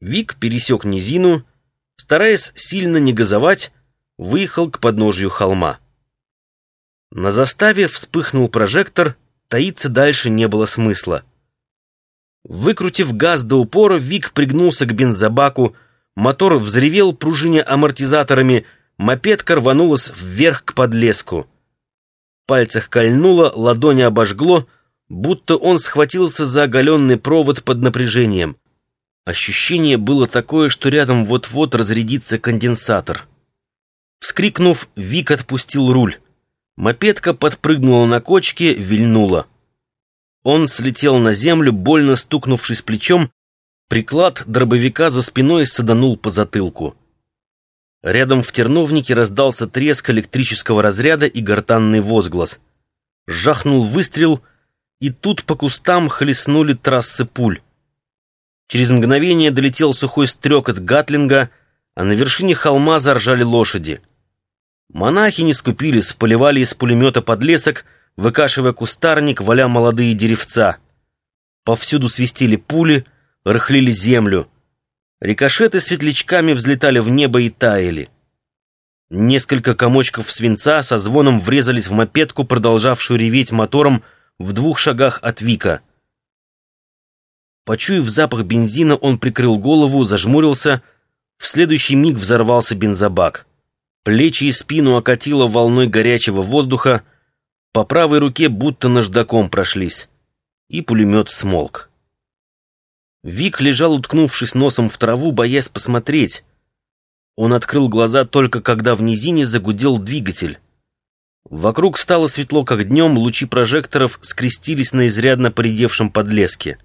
Вик пересек низину, стараясь сильно не газовать, выехал к подножью холма. На заставе вспыхнул прожектор, таиться дальше не было смысла. Выкрутив газ до упора, Вик пригнулся к бензобаку, мотор взревел, пружиня амортизаторами, мопедка рванулась вверх к подлеску. Пальцах кольнуло, ладони обожгло, будто он схватился за оголенный провод под напряжением. Ощущение было такое, что рядом вот-вот разрядится конденсатор. Вскрикнув, Вик отпустил руль. Мопедка подпрыгнула на кочке, вильнула. Он слетел на землю, больно стукнувшись плечом, приклад дробовика за спиной саданул по затылку. Рядом в терновнике раздался треск электрического разряда и гортанный возглас. Жахнул выстрел, и тут по кустам хлестнули трассы пуль. Через мгновение долетел сухой стрекот гатлинга, а на вершине холма заржали лошади. Монахи не скупились, поливали из пулемета подлесок, выкашивая кустарник, валя молодые деревца. Повсюду свистели пули, рыхлили землю. Рикошеты светлячками взлетали в небо и таяли. Несколько комочков свинца со звоном врезались в мопедку, продолжавшую реветь мотором в двух шагах от Вика — Почуяв запах бензина, он прикрыл голову, зажмурился. В следующий миг взорвался бензобак. Плечи и спину окатило волной горячего воздуха. По правой руке будто наждаком прошлись. И пулемет смолк. Вик лежал, уткнувшись носом в траву, боясь посмотреть. Он открыл глаза только когда в низине загудел двигатель. Вокруг стало светло, как днем, лучи прожекторов скрестились на изрядно поредевшем подлеске.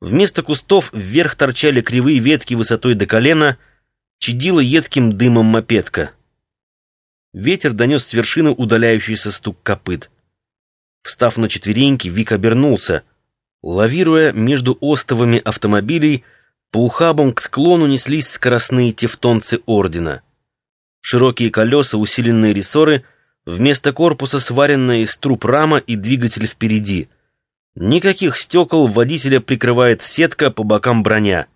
Вместо кустов вверх торчали кривые ветки высотой до колена, чадила едким дымом мопедка. Ветер донес с вершины удаляющийся стук копыт. Встав на четвереньки, Вик обернулся. Лавируя между остовами автомобилей, по ухабам к склону неслись скоростные тевтонцы Ордена. Широкие колеса, усиленные рессоры, вместо корпуса сваренная из труб рама и двигатель впереди — Никаких стекол водителя прикрывает сетка по бокам броня.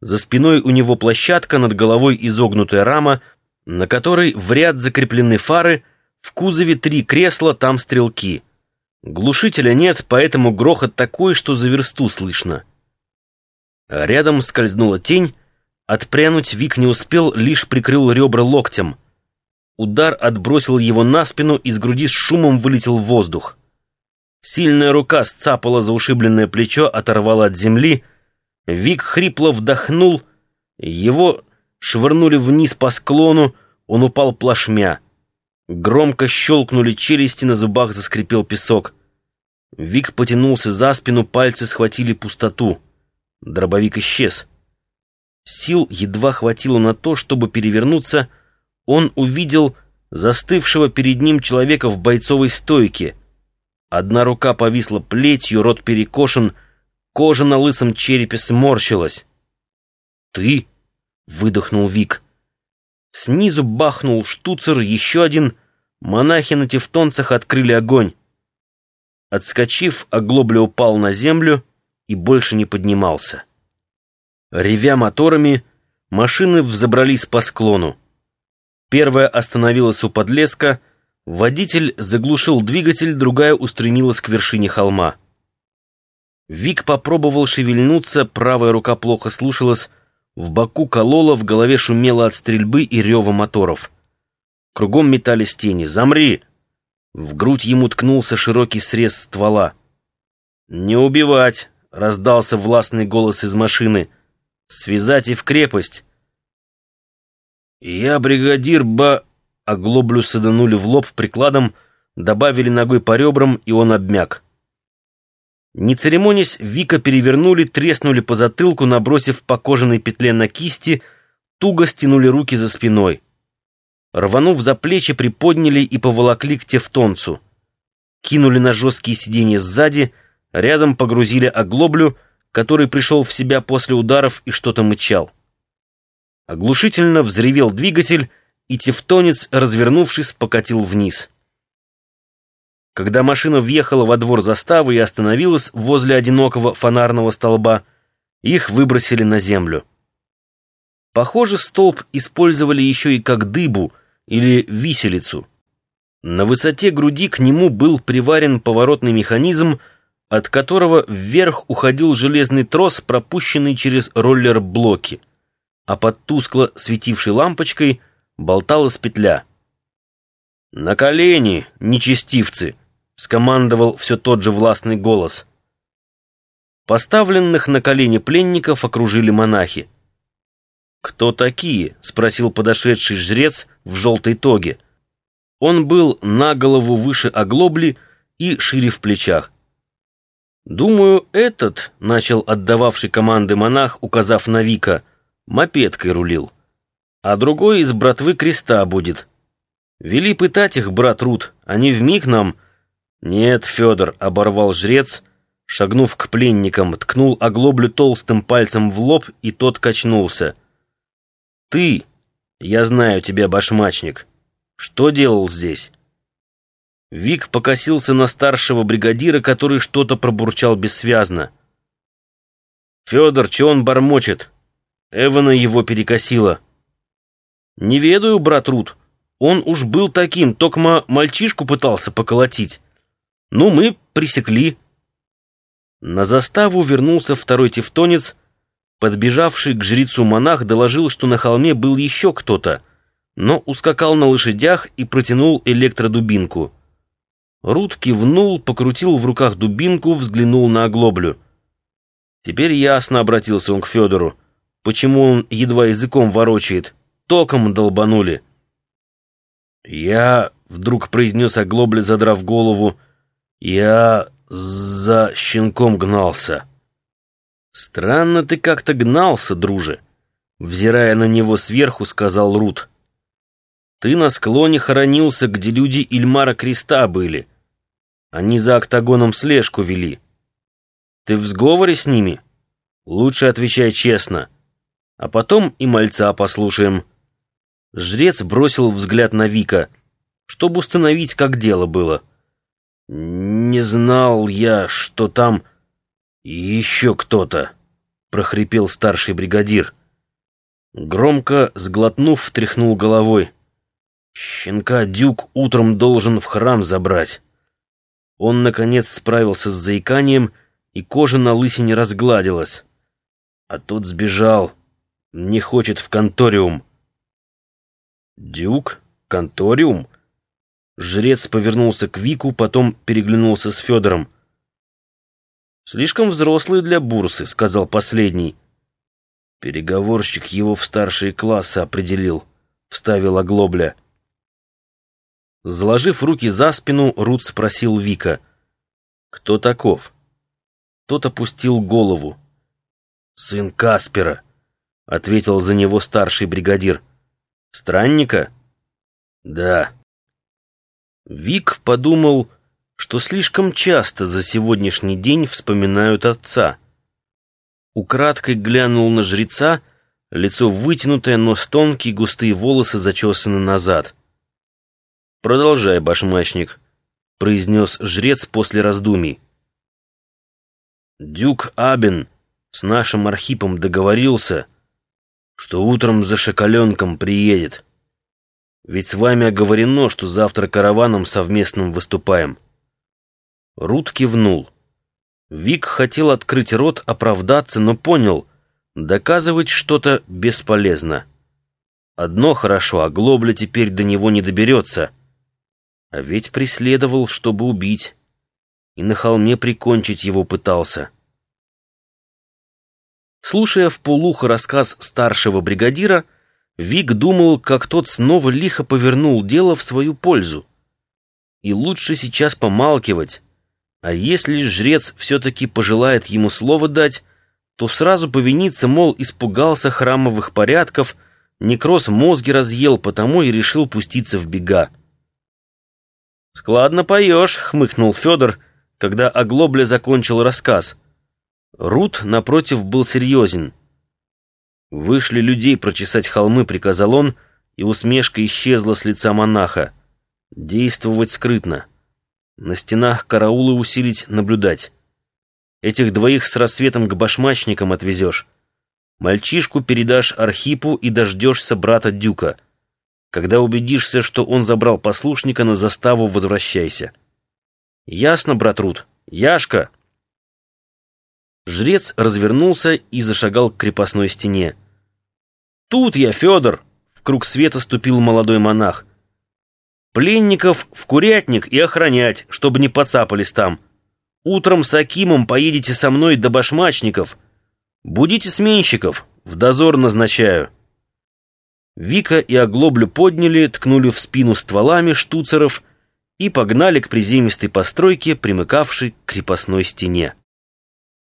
За спиной у него площадка, над головой изогнутая рама, на которой в ряд закреплены фары, в кузове три кресла, там стрелки. Глушителя нет, поэтому грохот такой, что за версту слышно. рядом скользнула тень, отпрянуть Вик не успел, лишь прикрыл ребра локтем. Удар отбросил его на спину, из груди с шумом вылетел воздух. Сильная рука сцапала за ушибленное плечо, оторвала от земли. Вик хрипло вдохнул. Его швырнули вниз по склону, он упал плашмя. Громко щелкнули челюсти, на зубах заскрипел песок. Вик потянулся за спину, пальцы схватили пустоту. Дробовик исчез. Сил едва хватило на то, чтобы перевернуться. Он увидел застывшего перед ним человека в бойцовой стойке — Одна рука повисла плетью, рот перекошен, кожа на лысом черепе сморщилась. «Ты?» — выдохнул Вик. Снизу бахнул штуцер, еще один. Монахи на тевтонцах открыли огонь. Отскочив, оглобля упал на землю и больше не поднимался. Ревя моторами, машины взобрались по склону. Первая остановилась у подлеска — Водитель заглушил двигатель, другая устремилась к вершине холма. Вик попробовал шевельнуться, правая рука плохо слушалась, в боку колола, в голове шумело от стрельбы и рева моторов. Кругом метались тени. «Замри!» В грудь ему ткнулся широкий срез ствола. «Не убивать!» — раздался властный голос из машины. «Связать и в крепость!» «Я бригадир Ба...» Оглоблю саданули в лоб прикладом, добавили ногой по ребрам, и он обмяк. Не церемонясь, Вика перевернули, треснули по затылку, набросив по кожаной петле на кисти, туго стянули руки за спиной. Рванув за плечи, приподняли и поволокли к тевтонцу. Кинули на жесткие сиденья сзади, рядом погрузили оглоблю, который пришел в себя после ударов и что-то мычал. Оглушительно взревел двигатель, и тевтонец, развернувшись, покатил вниз. Когда машина въехала во двор заставы и остановилась возле одинокого фонарного столба, их выбросили на землю. Похоже, столб использовали еще и как дыбу или виселицу. На высоте груди к нему был приварен поворотный механизм, от которого вверх уходил железный трос, пропущенный через роллер-блоки, а под тускло светившей лампочкой болталась петля. «На колени, нечестивцы!» — скомандовал все тот же властный голос. Поставленных на колени пленников окружили монахи. «Кто такие?» — спросил подошедший жрец в желтой тоге. Он был на голову выше оглобли и шире в плечах. «Думаю, этот», — начал отдававший команды монах, указав на Вика, — «мопедкой рулил. А другой из братвы креста будет. Вели пытать их, брат Рут, они вмиг нам...» «Нет, Федор», — оборвал жрец, шагнув к пленникам, ткнул оглоблю толстым пальцем в лоб, и тот качнулся. «Ты, я знаю тебя, башмачник, что делал здесь?» Вик покосился на старшего бригадира, который что-то пробурчал бессвязно. «Федор, че он бормочет?» Эвана его перекосило. «Не ведаю, брат Рут. Он уж был таким, токма мальчишку пытался поколотить. Ну, мы пресекли». На заставу вернулся второй тевтонец, Подбежавший к жрецу монах доложил, что на холме был еще кто-то, но ускакал на лошадях и протянул электродубинку. Рут кивнул, покрутил в руках дубинку, взглянул на оглоблю. Теперь ясно обратился он к Федору, почему он едва языком ворочает. Током долбанули. «Я...» — вдруг произнес оглобля, задрав голову. «Я за щенком гнался». «Странно ты как-то гнался, друже», — взирая на него сверху, сказал Рут. «Ты на склоне хоронился, где люди Ильмара Креста были. Они за октагоном слежку вели. Ты в сговоре с ними? Лучше отвечай честно. А потом и мальца послушаем». Жрец бросил взгляд на Вика, чтобы установить, как дело было. «Не знал я, что там...» еще кто-то!» — прохрипел старший бригадир. Громко, сглотнув, тряхнул головой. «Щенка Дюк утром должен в храм забрать». Он, наконец, справился с заиканием, и кожа на лысине разгладилась. А тот сбежал. Не хочет в конториум. «Дюк? Конториум?» Жрец повернулся к Вику, потом переглянулся с Федором. «Слишком взрослый для бурсы», — сказал последний. Переговорщик его в старшие классы определил, — вставил оглобля. Заложив руки за спину, Рут спросил Вика. «Кто таков?» Тот опустил голову. «Сын Каспера», — ответил за него старший бригадир. «Странника?» «Да». Вик подумал что слишком часто за сегодняшний день вспоминают отца. Украдкой глянул на жреца, лицо вытянутое, но с тонкие густые волосы зачесаны назад. «Продолжай, башмачник», — произнес жрец после раздумий. «Дюк Абин с нашим Архипом договорился, что утром за шоколенком приедет. Ведь с вами оговорено, что завтра караваном совместным выступаем». Рут кивнул. Вик хотел открыть рот, оправдаться, но понял, доказывать что-то бесполезно. Одно хорошо, а Глобля теперь до него не доберется. А ведь преследовал, чтобы убить. И на холме прикончить его пытался. Слушая в полухо рассказ старшего бригадира, Вик думал, как тот снова лихо повернул дело в свою пользу. И лучше сейчас помалкивать, а если жрец все-таки пожелает ему слово дать, то сразу повинится, мол, испугался храмовых порядков, некроз мозги разъел, потому и решил пуститься в бега. «Складно поешь», — хмыкнул Федор, когда Оглобля закончил рассказ. Рут, напротив, был серьезен. «Вышли людей прочесать холмы», — приказал он, и усмешка исчезла с лица монаха. «Действовать скрытно». На стенах караулы усилить, наблюдать. Этих двоих с рассветом к башмачникам отвезешь. Мальчишку передашь Архипу и дождешься брата Дюка. Когда убедишься, что он забрал послушника, на заставу возвращайся. Ясно, брат Рут? Яшка!» Жрец развернулся и зашагал к крепостной стене. «Тут я, Федор!» — в круг света ступил молодой монах. «Пленников в курятник и охранять, чтобы не подцапались там. Утром с Акимом поедете со мной до башмачников. Будите сменщиков, в дозор назначаю». Вика и оглоблю подняли, ткнули в спину стволами штуцеров и погнали к приземистой постройке, примыкавшей к крепостной стене.